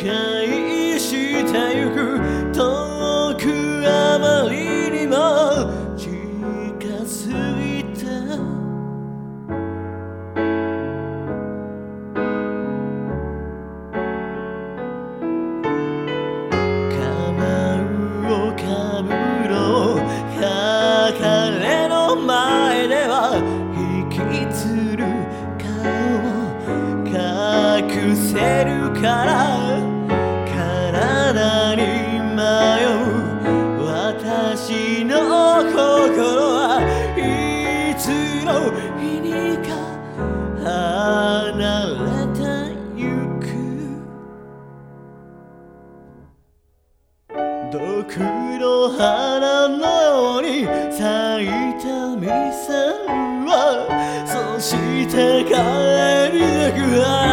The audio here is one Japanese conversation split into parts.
徘徊してゆく遠くあまりにも近づいた。カバンをかぶろう。か彼の前では引きつる顔を隠せるから。黒花のように咲いたミサルはそして帰りなくあ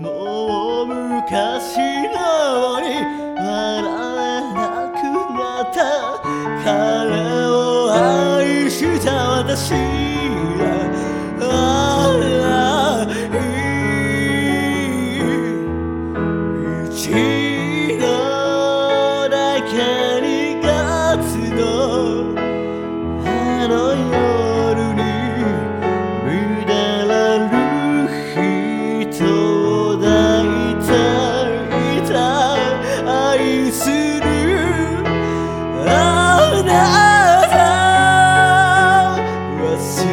もう昔のように笑えなくなった彼を愛した私あああ一